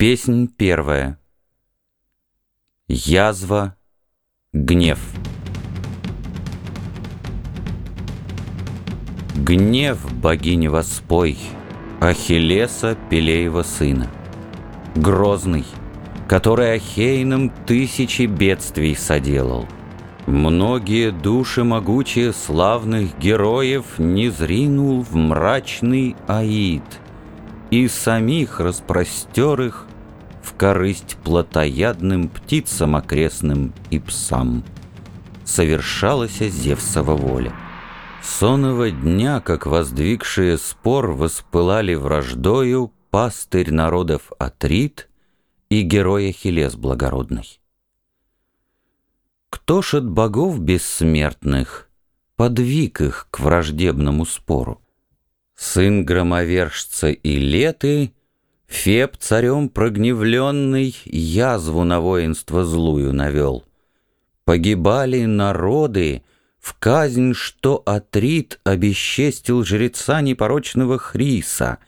Песнь первая. Язва, гнев. Гнев богини воспой, Ахиллеса Пелеева сына. Грозный, который Ахейным тысячи бедствий соделал. Многие души могучие славных героев Не зринул в мрачный Аид, И самих распростер их в корысть плотоядным птицам окрестным и псам. Совершалась Зевсова воля. Сонного дня, как воздвигшие спор, воспылали враждою пастырь народов Атрит и герой Ахиллес благородный. Кто ж от богов бессмертных подвиг их к враждебному спору? Сын громовержца и леты Феб царем прогневленный язву на воинство злую навел. Погибали народы в казнь, что Атрит обесчестил жреца непорочного Хриса.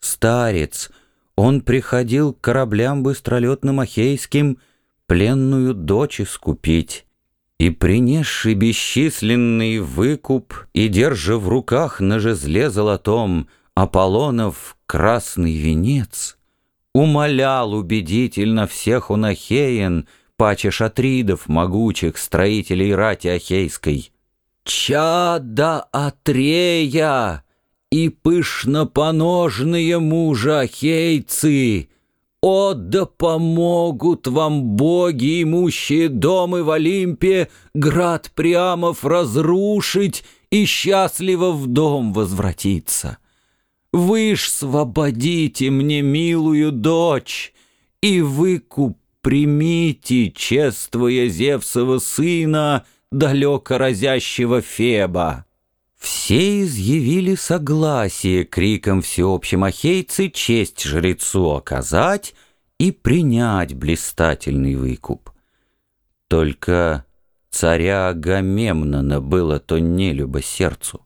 Старец, он приходил к кораблям быстролетным ахейским пленную дочь искупить. И принесший бесчисленный выкуп, И держа в руках на жезле золотом Аполлонов красный венец, Умолял убедительно всех он Ахеен, Паче шатридов могучих, строителей рати Ахейской. «Чада Атрея и пышнопоножные мужа Ахейцы!» О, да помогут вам боги, имущие домы в Олимпе, Град Приамов разрушить и счастливо в дом возвратиться. Вы ж свободите мне милую дочь, И выкуп примите, чествуя Зевсова сына, Далеко разящего Феба. Все изъявили согласие криком всеобщим ахейцы честь жрецу оказать и принять блистательный выкуп. Только царя Агамемнона было то нелюбо сердцу.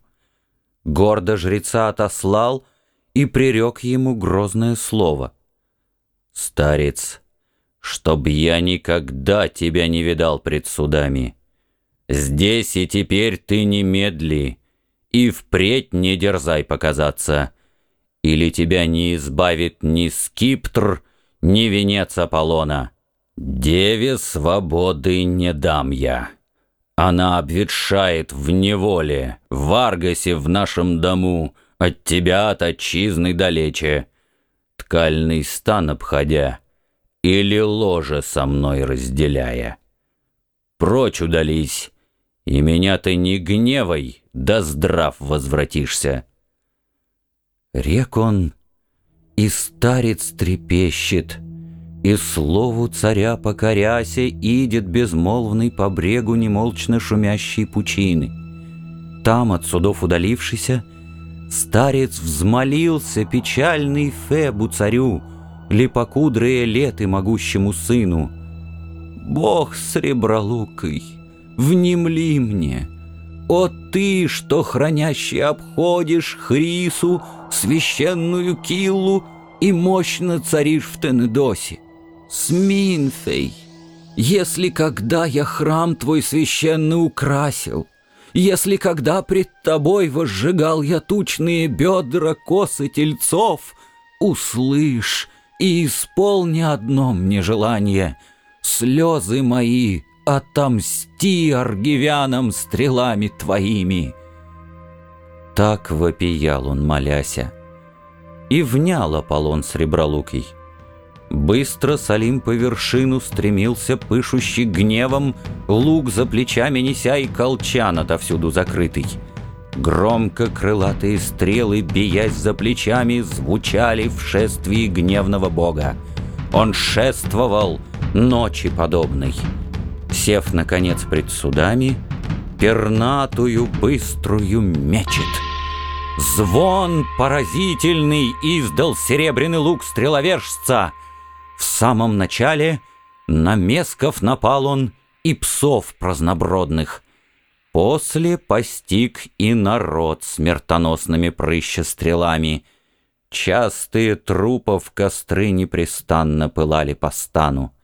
Гордо жреца отослал и прирек ему грозное слово. «Старец, чтоб я никогда тебя не видал пред судами, здесь и теперь ты немедли, и впредь не дерзай показаться, или тебя не избавит ни скиптр, ни венец Аполлона. Деве свободы не дам я». Она обветшает в неволе, в Аргасе в нашем дому, от тебя, от отчизны далече. Ткальный стан обходя, или ложе со мной разделяя. Прочь удались, и меня ты не гневай, да здрав возвратишься. Рек он, и старец трепещет, и слову царя покоряся, идет безмолвный по брегу немолчно шумящей пучины. Там, от судов удалившийся, Старец взмолился печальный Фебу царю, Липокудрые леты могущему сыну. «Бог с ребролукой, внемли мне, О ты, что хранящий обходишь Хрису, священную Киллу И мощно царишь в Тенедосе, Сминфей, если когда я храм твой священный украсил, если когда пред тобой возжигал я тучные бедра косы тельцов, Услышь и исполни одно мне желание, Слезы мои отомсти аргивянам стрелами твоими. Так вопиял он, моляся, и внял Аполлон сребролукий. Быстро с Олимпа вершину стремился пышущий гневом, Лук за плечами неся и колчан отовсюду закрытый. Громко крылатые стрелы, биясь за плечами, Звучали в шествии гневного бога. Он шествовал ночи подобной. Сев, наконец, пред судами, Пернатую быструю мечет. Звон поразительный издал серебряный лук стреловержца — в самом начале на месков напал он и псов празднобродных. После постиг и народ смертоносными прыща стрелами. Частые трупов костры непрестанно пылали по стану.